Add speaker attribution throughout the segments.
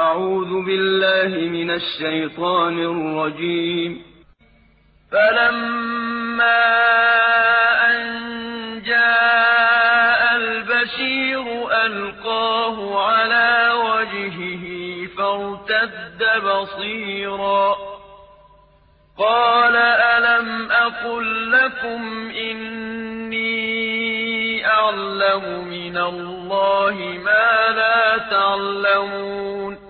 Speaker 1: أعوذ بالله من الشيطان الرجيم. فلما أن جاء البشير ألقاه على وجهه فارتد بصيرا. قال ألم أقل لكم إني أعلم من الله ما لا تعلمون.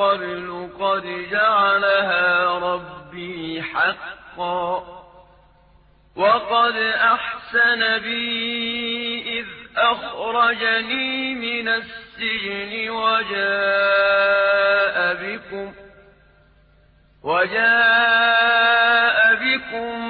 Speaker 1: قبل قد جعلها ربي حقا. وقد أحسن بي إذ أخرجني من السجن وجاء بكم وجاء بكم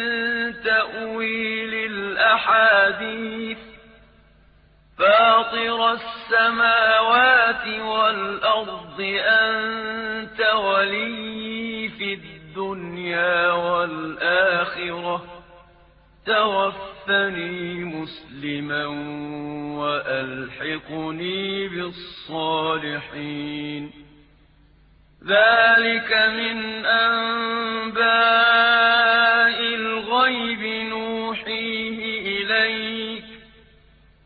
Speaker 1: الأحاديث فاطر السماوات والأرض أنت ولي في الدنيا والآخرة. توفني مسلما وألحقني بالصالحين. ذلك من أنباء